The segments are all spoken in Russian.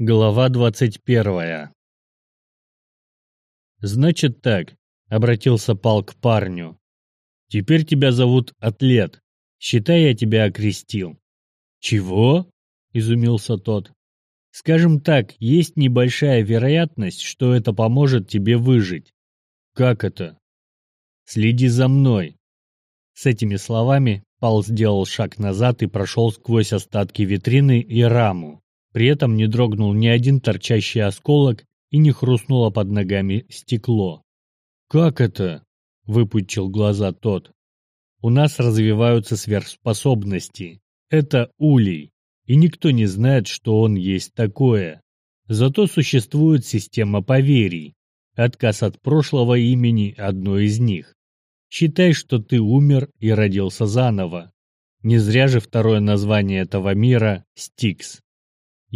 Глава двадцать первая «Значит так», — обратился Пал к парню. «Теперь тебя зовут Атлет. Считай, я тебя окрестил». «Чего?» — изумился тот. «Скажем так, есть небольшая вероятность, что это поможет тебе выжить». «Как это?» «Следи за мной». С этими словами Пал сделал шаг назад и прошел сквозь остатки витрины и раму. При этом не дрогнул ни один торчащий осколок и не хрустнуло под ногами стекло. «Как это?» – выпучил глаза тот. «У нас развиваются сверхспособности. Это улей, и никто не знает, что он есть такое. Зато существует система поверий. Отказ от прошлого имени – одно из них. Считай, что ты умер и родился заново. Не зря же второе название этого мира – Стикс.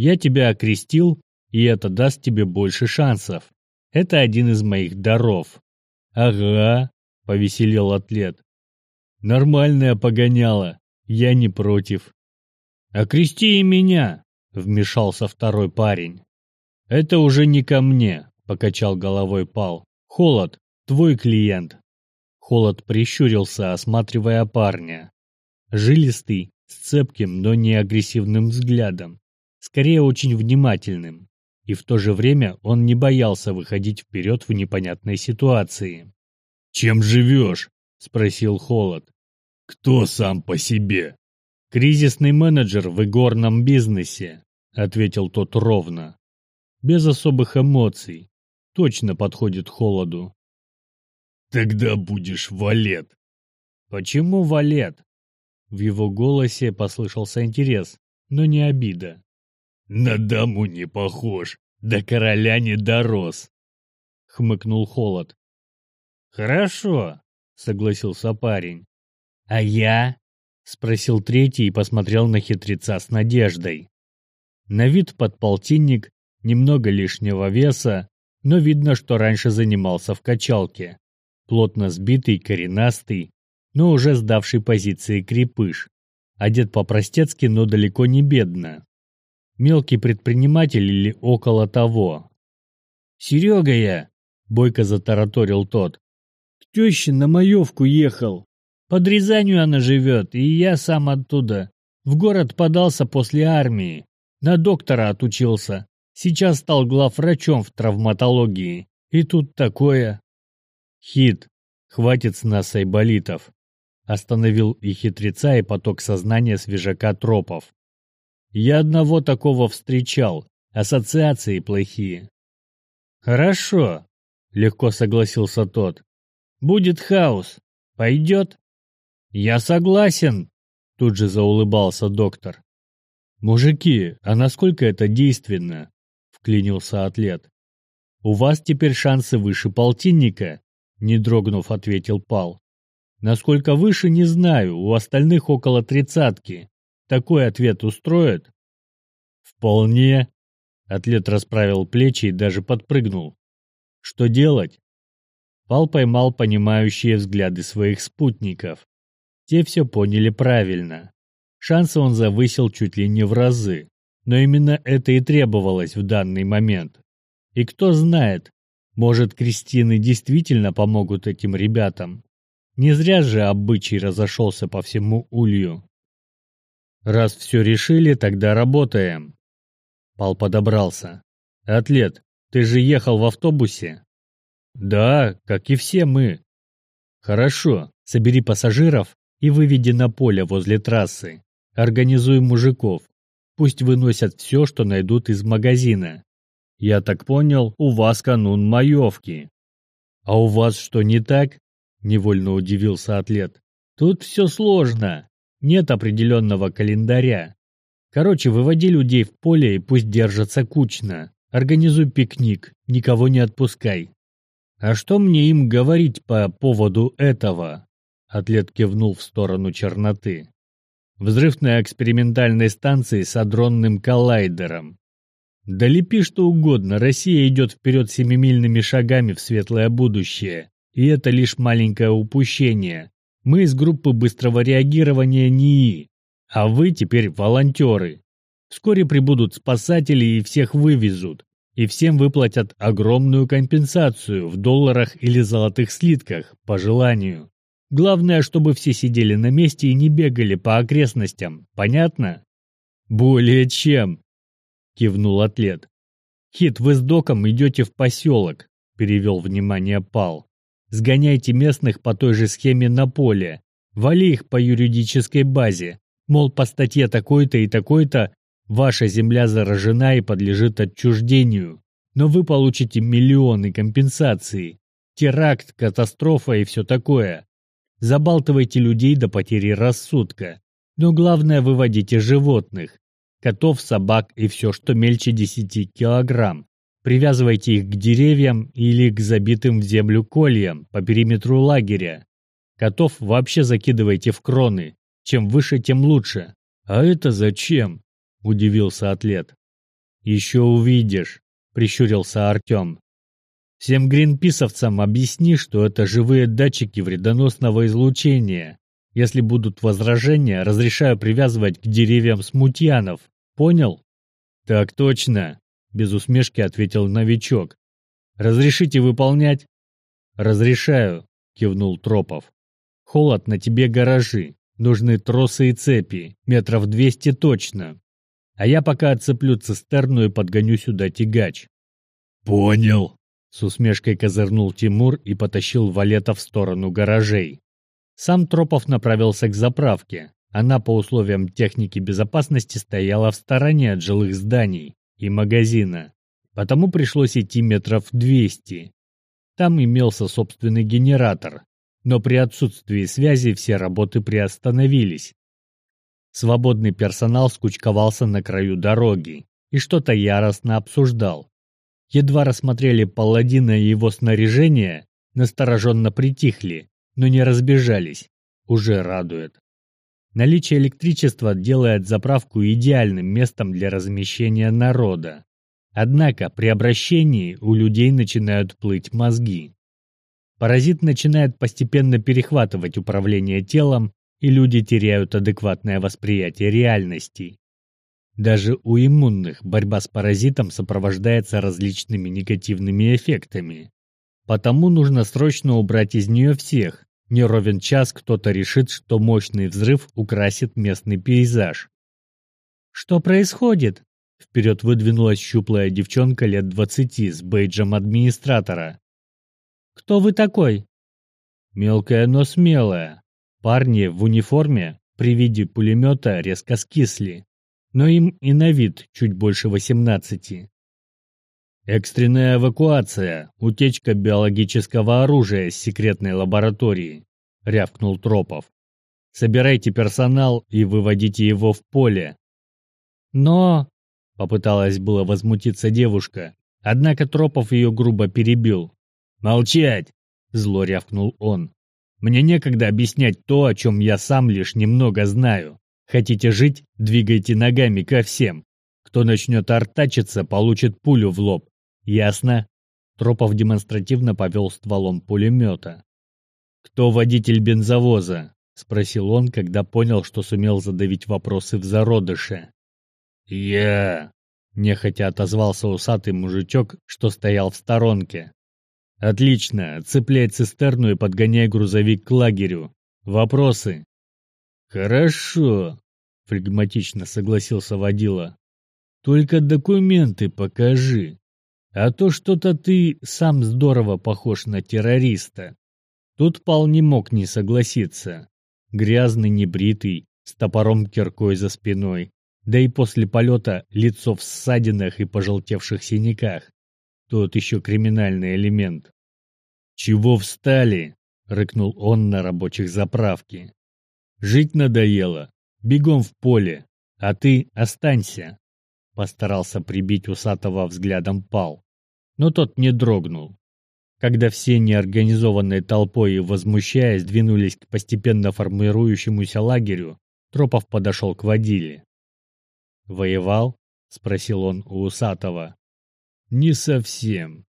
Я тебя окрестил, и это даст тебе больше шансов. Это один из моих даров. Ага, повеселел атлет. Нормальная погоняла, я не против. Окрести и меня, вмешался второй парень. Это уже не ко мне, покачал головой Пал. Холод, твой клиент. Холод прищурился, осматривая парня. Жилистый, с цепким, но не агрессивным взглядом скорее очень внимательным, и в то же время он не боялся выходить вперед в непонятной ситуации. «Чем живешь?» – спросил Холод. «Кто сам по себе?» «Кризисный менеджер в игорном бизнесе», – ответил тот ровно. Без особых эмоций. Точно подходит Холоду. «Тогда будешь валет». «Почему валет?» В его голосе послышался интерес, но не обида. На даму не похож, до короля не дорос. Хмыкнул Холод. Хорошо, согласился парень. А я? Спросил третий и посмотрел на хитреца с надеждой. На вид подполтинник, немного лишнего веса, но видно, что раньше занимался в качалке. Плотно сбитый, коренастый, но уже сдавший позиции крепыш. Одет по-простецки, но далеко не бедно мелкий предприниматель или около того. «Серега я!» — бойко затараторил тот. «К теще на маевку ехал. Под Рязанью она живет, и я сам оттуда. В город подался после армии. На доктора отучился. Сейчас стал главврачом в травматологии. И тут такое...» «Хит, хватит с нас айболитов!» Остановил и хитреца, и поток сознания свежака тропов. Я одного такого встречал. Ассоциации плохие. Хорошо, легко согласился тот. Будет хаос. Пойдет? Я согласен, тут же заулыбался доктор. Мужики, а насколько это действенно? Вклинился атлет. У вас теперь шансы выше полтинника, не дрогнув, ответил Пал. Насколько выше, не знаю, у остальных около тридцатки. Такой ответ устроит? Вполне. Атлет расправил плечи и даже подпрыгнул. Что делать? Пал поймал понимающие взгляды своих спутников. Те все поняли правильно. Шансы он завысил чуть ли не в разы. Но именно это и требовалось в данный момент. И кто знает, может, Кристины действительно помогут этим ребятам. Не зря же обычай разошелся по всему улью. Раз все решили, тогда работаем. Пал подобрался. Атлет, ты же ехал в автобусе? Да, как и все мы. Хорошо, собери пассажиров и выведи на поле возле трассы. Организуй мужиков. Пусть выносят все, что найдут из магазина. Я так понял, у вас канун маевки. А у вас что не так? Невольно удивился атлет. Тут все сложно. Нет определенного календаря. Короче, выводи людей в поле и пусть держатся кучно. Организуй пикник, никого не отпускай. А что мне им говорить по поводу этого? Атлет кивнул в сторону черноты. Взрыв на экспериментальной станции с адронным коллайдером. Да лепи что угодно, Россия идет вперед семимильными шагами в светлое будущее. И это лишь маленькое упущение. Мы из группы быстрого реагирования НИИ, а вы теперь волонтеры. Вскоре прибудут спасатели и всех вывезут. И всем выплатят огромную компенсацию в долларах или золотых слитках, по желанию. Главное, чтобы все сидели на месте и не бегали по окрестностям. Понятно? Более чем, кивнул атлет. Хит, вы с доком идете в поселок, перевел внимание Пал. Сгоняйте местных по той же схеме на поле. Вали их по юридической базе. Мол, по статье такой-то и такой-то ваша земля заражена и подлежит отчуждению. Но вы получите миллионы компенсаций. Теракт, катастрофа и все такое. Забалтывайте людей до потери рассудка. Но главное, выводите животных. Котов, собак и все, что мельче 10 килограмм. Привязывайте их к деревьям или к забитым в землю кольям по периметру лагеря. Котов вообще закидывайте в кроны. Чем выше, тем лучше. А это зачем? Удивился атлет. Еще увидишь, прищурился Артем. Всем гринписовцам объясни, что это живые датчики вредоносного излучения. Если будут возражения, разрешаю привязывать к деревьям смутьянов. Понял? Так точно, без усмешки ответил новичок. Разрешите выполнять? Разрешаю, кивнул Тропов. Холод на тебе гаражи. Нужны тросы и цепи, метров двести точно. А я пока отцеплю цистерну и подгоню сюда тягач. Понял, с усмешкой козырнул Тимур и потащил Валета в сторону гаражей. Сам Тропов направился к заправке. Она по условиям техники безопасности стояла в стороне от жилых зданий и магазина. Потому пришлось идти метров 200. Там имелся собственный генератор, но при отсутствии связи все работы приостановились. Свободный персонал скучковался на краю дороги и что-то яростно обсуждал едва рассмотрели паладина и его снаряжение, настороженно притихли, но не разбежались. Уже радует. Наличие электричества делает заправку идеальным местом для размещения народа. Однако при обращении у людей начинают плыть мозги. Паразит начинает постепенно перехватывать управление телом, и люди теряют адекватное восприятие реальности. Даже у иммунных борьба с паразитом сопровождается различными негативными эффектами. Потому нужно срочно убрать из нее всех. Не ровен час кто-то решит, что мощный взрыв украсит местный пейзаж. «Что происходит?» Вперед выдвинулась щуплая девчонка лет двадцати с бейджем администратора. «Кто вы такой?» «Мелкая, но смелая. Парни в униформе при виде пулемета резко скисли но им и на вид чуть больше 18. Экстренная эвакуация, утечка биологического оружия с секретной лаборатории, рявкнул Тропов. Собирайте персонал и выводите его в поле. Но, попыталась было возмутиться девушка, однако Тропов ее грубо перебил. Молчать, зло рявкнул он. Мне некогда объяснять то, о чем я сам лишь немного знаю. Хотите жить? Двигайте ногами ко всем. Кто начнет артачиться, получит пулю в лоб. Ясно?» Тропов демонстративно повел стволом пулемета. «Кто водитель бензовоза?» — спросил он, когда понял, что сумел задавить вопросы в зародыше. «Я...» — нехотя отозвался усатый мужичок, что стоял в сторонке. «Отлично, цепляй цистерну и подгоняй грузовик к лагерю. Вопросы?» «Хорошо», — флегматично согласился водила. «Только документы покажи. А то что-то ты сам здорово похож на террориста». Тут Пал не мог не согласиться. Грязный, небритый, с топором киркой за спиной, да и после полета лицо в ссадинах и пожелтевших синяках. Тот еще криминальный элемент. «Чего встали?» — рыкнул он на рабочих заправке. Жить надоело. Бегом в поле. А ты останься. Постарался прибить усатого взглядом пал. Но тот не дрогнул. Когда все неорганизованной толпой и возмущаясь двинулись к постепенно формирующемуся лагерю, Тропов подошел к водиле. «Воевал?» — спросил он у усатого. «Не совсем.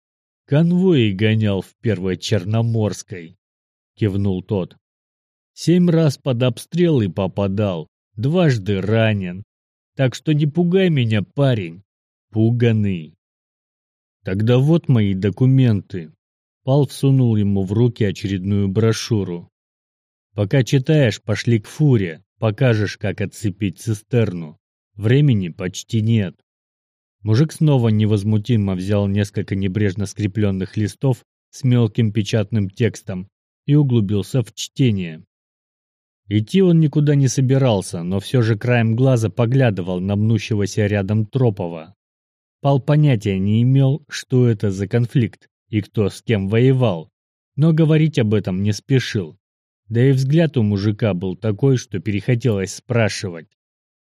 Конвои гонял в Первой Черноморской», — кивнул тот. Семь раз под обстрелы попадал, дважды ранен. Так что не пугай меня, парень. Пуганый. Тогда вот мои документы. Пал всунул ему в руки очередную брошюру. Пока читаешь, пошли к фуре, покажешь, как отцепить цистерну. Времени почти нет. Мужик снова невозмутимо взял несколько небрежно скрепленных листов с мелким печатным текстом и углубился в чтение. Идти он никуда не собирался, но все же краем глаза поглядывал на мнущегося рядом Тропова. Пал понятия не имел, что это за конфликт и кто с кем воевал, но говорить об этом не спешил. Да и взгляд у мужика был такой, что перехотелось спрашивать.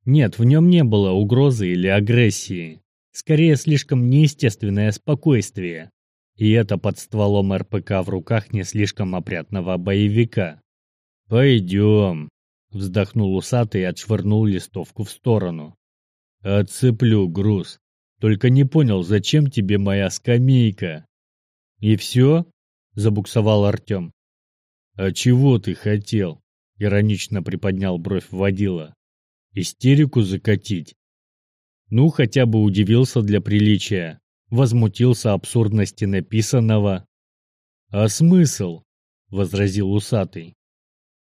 Нет, в нем не было угрозы или агрессии. Скорее, слишком неестественное спокойствие. И это под стволом РПК в руках не слишком опрятного боевика. «Пойдем», — вздохнул усатый и отшвырнул листовку в сторону. «Отцеплю груз. Только не понял, зачем тебе моя скамейка?» «И все?» — забуксовал Артем. «А чего ты хотел?» — иронично приподнял бровь водила. «Истерику закатить?» Ну, хотя бы удивился для приличия, возмутился абсурдности написанного. «А смысл?» — возразил усатый.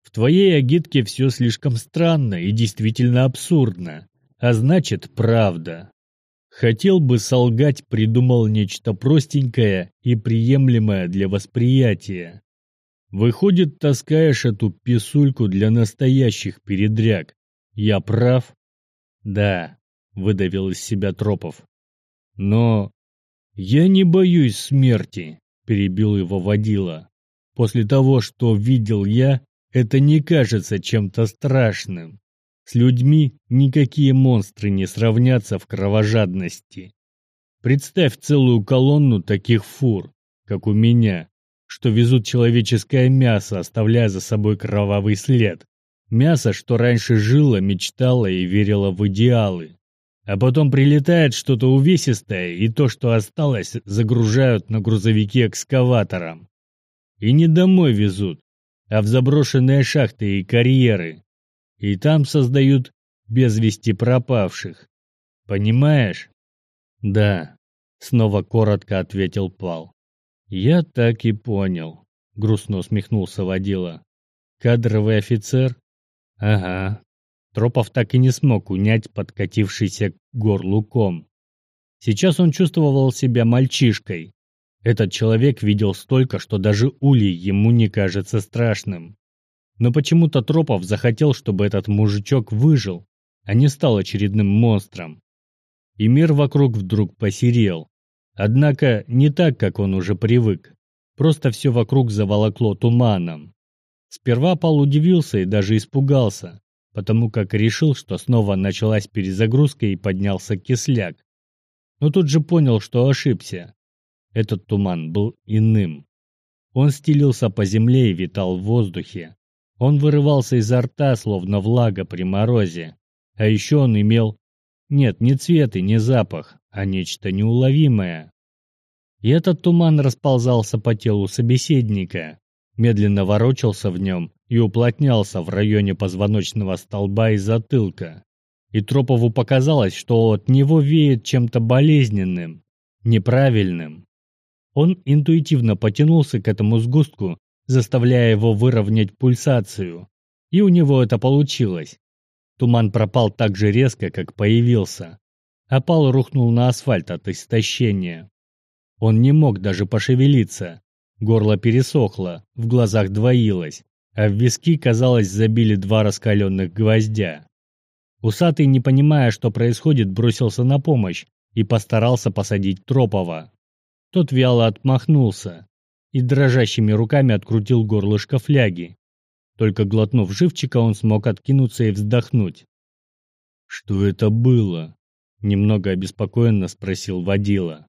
В твоей агитке все слишком странно и действительно абсурдно, а значит, правда. Хотел бы солгать, придумал нечто простенькое и приемлемое для восприятия. Выходит, таскаешь эту писульку для настоящих передряг. Я прав? Да, выдавил из себя Тропов. Но я не боюсь смерти, перебил его водила. После того, что видел я, это не кажется чем-то страшным. С людьми никакие монстры не сравнятся в кровожадности. Представь целую колонну таких фур, как у меня, что везут человеческое мясо, оставляя за собой кровавый след. Мясо, что раньше жило, мечтало и верило в идеалы. А потом прилетает что-то увесистое, и то, что осталось, загружают на грузовики экскаватором. И не домой везут, а в заброшенные шахты и карьеры. И там создают без вести пропавших. Понимаешь? Да, снова коротко ответил Пал. Я так и понял, грустно усмехнулся водила. Кадровый офицер? Ага. Тропов так и не смог унять подкатившийся к горлу ком. Сейчас он чувствовал себя мальчишкой, этот человек видел столько, что даже улей ему не кажется страшным. Но почему-то Тропов захотел, чтобы этот мужичок выжил, а не стал очередным монстром. И мир вокруг вдруг посерел. Однако не так, как он уже привык. Просто все вокруг заволокло туманом. Сперва Пал удивился и даже испугался, потому как решил, что снова началась перезагрузка и поднялся кисляк. Но тут же понял, что ошибся. Этот туман был иным. Он стелился по земле и витал в воздухе. Он вырывался изо рта, словно влага при морозе. А еще он имел... Нет, не цвет и не запах, а нечто неуловимое. И этот туман расползался по телу собеседника, медленно ворочался в нем и уплотнялся в районе позвоночного столба и затылка. И Тропову показалось, что от него веет чем-то болезненным, неправильным. Он интуитивно потянулся к этому сгустку, заставляя его выровнять пульсацию. И у него это получилось. Туман пропал так же резко, как появился. Опал рухнул на асфальт от истощения. Он не мог даже пошевелиться. Горло пересохло, в глазах двоилось, а в виски, казалось, забили два раскаленных гвоздя. Усатый, не понимая, что происходит, бросился на помощь и постарался посадить Тропова. Тот вяло отмахнулся и дрожащими руками открутил горлышко фляги. Только глотнув живчика, он смог откинуться и вздохнуть. «Что это было?» — немного обеспокоенно спросил водила.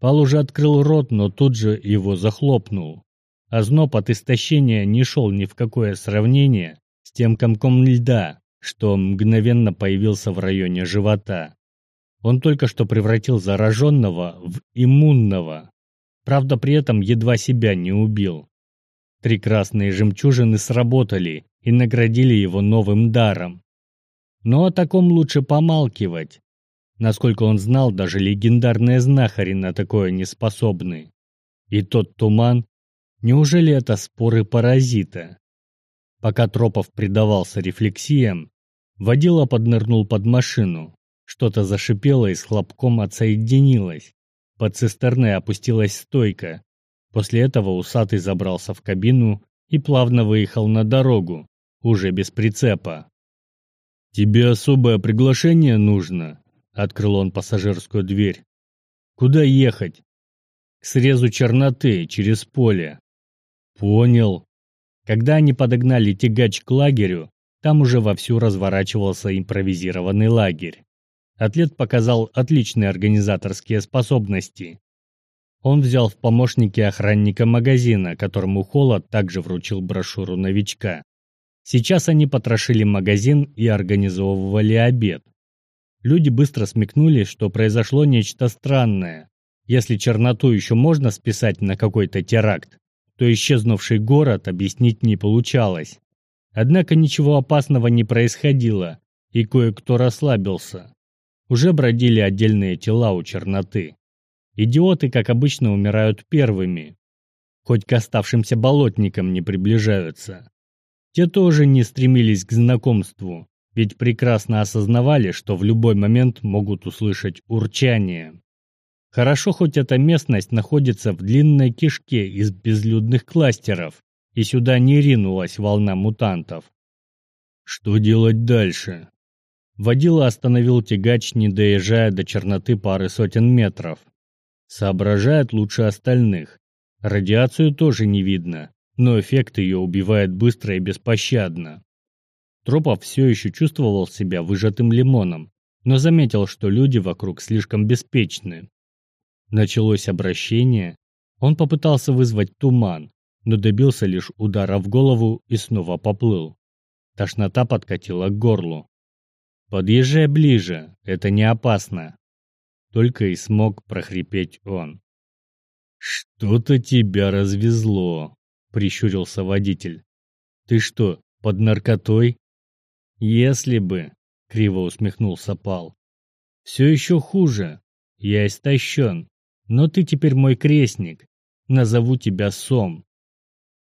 Пал уже открыл рот, но тут же его захлопнул. А зноб от истощения не шел ни в какое сравнение с тем комком льда, что мгновенно появился в районе живота. Он только что превратил зараженного в иммунного. Правда, при этом едва себя не убил. Три красные жемчужины сработали и наградили его новым даром. Но о таком лучше помалкивать. Насколько он знал, даже легендарные знахари на такое не способны. И тот туман, неужели это споры паразита? Пока Тропов предавался рефлексиям, водила поднырнул под машину. Что-то зашипело и с хлопком отсоединилось. Под цистерной опустилась стойка. После этого усатый забрался в кабину и плавно выехал на дорогу, уже без прицепа. «Тебе особое приглашение нужно?» — открыл он пассажирскую дверь. «Куда ехать?» «К срезу черноты, через поле». «Понял». Когда они подогнали тягач к лагерю, там уже вовсю разворачивался импровизированный лагерь. Атлет показал отличные организаторские способности. Он взял в помощники охранника магазина, которому Холод также вручил брошюру новичка. Сейчас они потрошили магазин и организовывали обед. Люди быстро смекнули, что произошло нечто странное. Если черноту еще можно списать на какой-то теракт, то исчезнувший город объяснить не получалось. Однако ничего опасного не происходило, и кое-кто расслабился. Уже бродили отдельные тела у черноты. Идиоты, как обычно, умирают первыми. Хоть к оставшимся болотникам не приближаются. Те тоже не стремились к знакомству, ведь прекрасно осознавали, что в любой момент могут услышать урчание. Хорошо, хоть эта местность находится в длинной кишке из безлюдных кластеров, и сюда не ринулась волна мутантов. Что делать дальше? Водила остановил тягач, не доезжая до черноты пары сотен метров. Соображает лучше остальных. Радиацию тоже не видно, но эффект ее убивает быстро и беспощадно. Тропов все еще чувствовал себя выжатым лимоном, но заметил, что люди вокруг слишком беспечны. Началось обращение. Он попытался вызвать туман, но добился лишь удара в голову и снова поплыл. Тошнота подкатила к горлу. «Подъезжай ближе, это не опасно», только и смог прохрипеть он. «Что-то тебя развезло», — прищурился водитель. «Ты что, под наркотой?» «Если бы», — криво усмехнулся Пал. «Все еще хуже. Я истощен, но ты теперь мой крестник. Назову тебя Сом».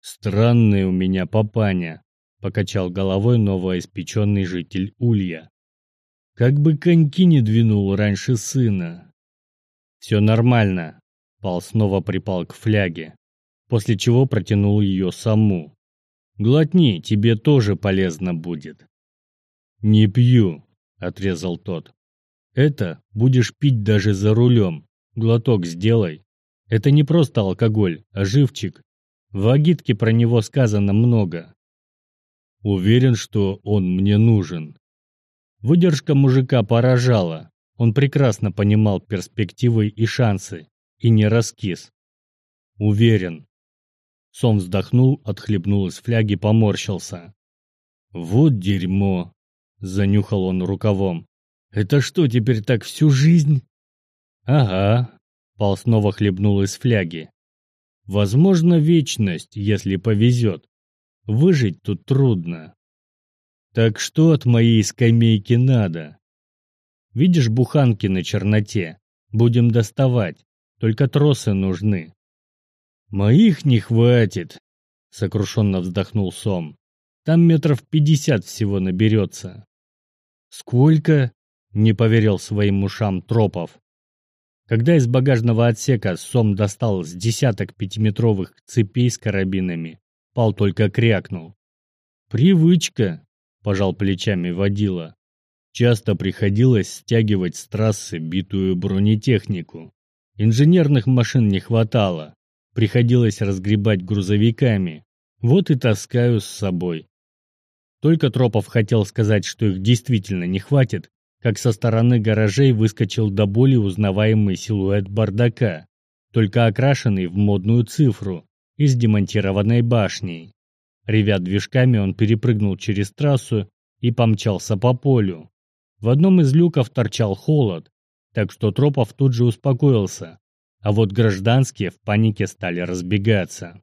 «Странный у меня папаня», — покачал головой новоиспеченный житель Улья. Как бы коньки не двинул раньше сына. Все нормально. Пал снова припал к фляге, после чего протянул ее саму. Глотни, тебе тоже полезно будет. Не пью, отрезал тот. Это будешь пить даже за рулем. Глоток сделай. Это не просто алкоголь, а живчик. В агитке про него сказано много. Уверен, что он мне нужен. Выдержка мужика поражала. Он прекрасно понимал перспективы и шансы, и не раскис. Уверен. Сом вздохнул, отхлебнул из фляги, поморщился. «Вот дерьмо!» — занюхал он рукавом. «Это что, теперь так всю жизнь?» «Ага», — Пал снова хлебнул из фляги. «Возможно, вечность, если повезет. Выжить тут трудно. Так что от моей скамейки надо? Видишь буханки на черноте? Будем доставать. Только тросы нужны. Моих не хватит, сокрушенно вздохнул Сом. Там метров пятьдесят всего наберется. Сколько? Не поверил своим ушам Тропов. Когда из багажного отсека Сом достал с десяток пятиметровых цепей с карабинами, Пал только крякнул. «Привычка», — пожал плечами водила. Часто приходилось стягивать с трассы битую бронетехнику. Инженерных машин не хватало. Приходилось разгребать грузовиками. Вот и таскаю с собой. Только Тропов хотел сказать, что их действительно не хватит, как со стороны гаражей выскочил до боли узнаваемый силуэт бардака, только окрашенный в модную цифру и с демонтированной башней. Ревя движками, он перепрыгнул через трассу и помчался по полю. В одном из люков торчал холод, так что Тропов тут же успокоился, а вот гражданские в панике стали разбегаться.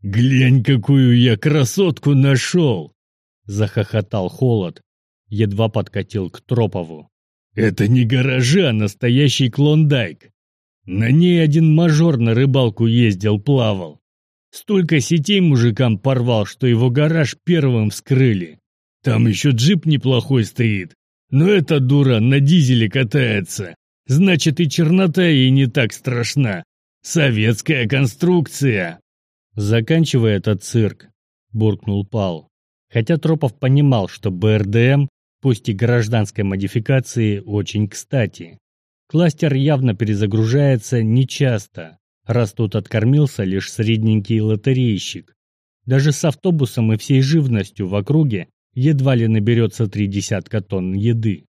«Глянь, какую я красотку нашел!» — захохотал Холод. едва подкатил к Тропову. «Это не гаражи, а настоящий клондайк. На ней один мажор на рыбалку ездил, плавал. Столько сетей мужикам порвал, что его гараж первым вскрыли. Там еще джип неплохой стоит. Но эта дура на дизеле катается. Значит, и чернота ей не так страшна. Советская конструкция. Заканчивая этот цирк, буркнул Пал. Хотя Тропов понимал, что БРДМ, пусть и гражданской модификации, очень кстати. Кластер явно перезагружается нечасто, раз тут откормился лишь средненький лотерейщик. Даже с автобусом и всей живностью в округе едва ли наберется три десятка тонн еды.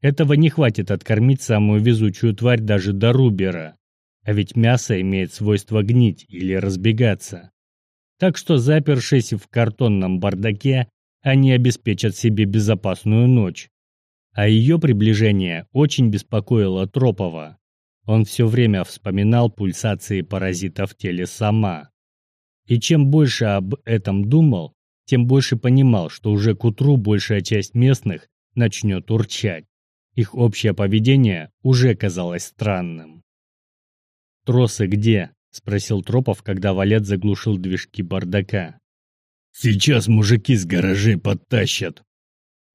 Этого не хватит откормить самую везучую тварь даже до Рубера. А ведь мясо имеет свойство гнить или разбегаться. Так что, запершись в картонном бардаке, они обеспечат себе безопасную ночь. А ее приближение очень беспокоило Тропова. Он все время вспоминал пульсации паразита в теле сама. И чем больше об этом думал, тем больше понимал, что уже к утру большая часть местных начнет урчать. Их общее поведение уже казалось странным. «Тросы где?» — спросил Тропов, когда валет заглушил движки бардака. «Сейчас мужики с гаражей подтащат!»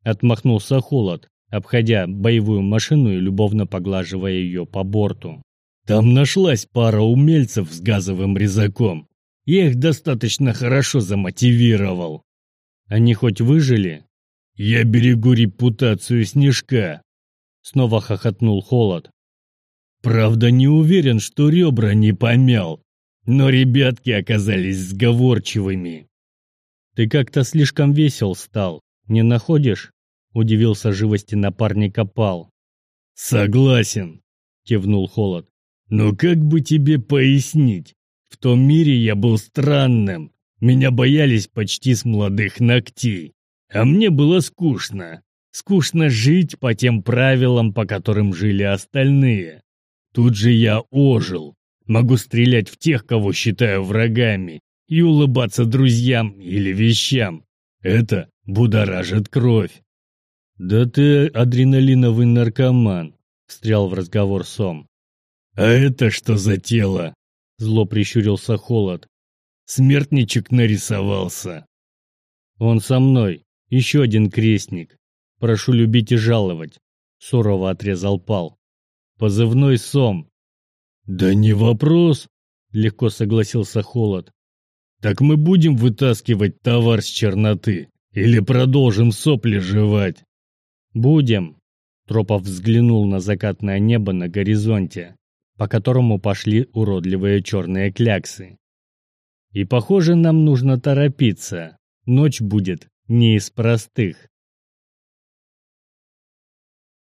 Отмахнулся Холод, обходя боевую машину и любовно поглаживая ее по борту. «Там нашлась пара умельцев с газовым резаком. Я их достаточно хорошо замотивировал». «Они хоть выжили?» «Я берегу репутацию Снежка», — снова хохотнул Холод. «Правда, не уверен, что ребра не помял, но ребятки оказались сговорчивыми». «Ты как-то слишком весел стал, не находишь?» Удивился живости напарника Пал. «Согласен», — кивнул Холод. «Но как бы тебе пояснить? В том мире я был странным. Меня боялись почти с молодых ногтей. А мне было скучно. Скучно жить по тем правилам, по которым жили остальные. Тут же я ожил. Могу стрелять в тех, кого считаю врагами, и улыбаться друзьям или вещам. Это будоражит кровь. «Да ты адреналиновый наркоман», — встрял в разговор Сом. «А это что за тело?» — зло прищурился Холод. «Смертничек нарисовался». «Он со мной, еще один крестник. Прошу любить и жаловать», — сурово отрезал Пал. «Позывной Сом». «Да не вопрос», — легко согласился Холод. «Так мы будем вытаскивать товар с черноты или продолжим сопли жевать?» «Будем!» Тропов взглянул на закатное небо на горизонте, по которому пошли уродливые черные кляксы. «И похоже, нам нужно торопиться. Ночь будет не из простых».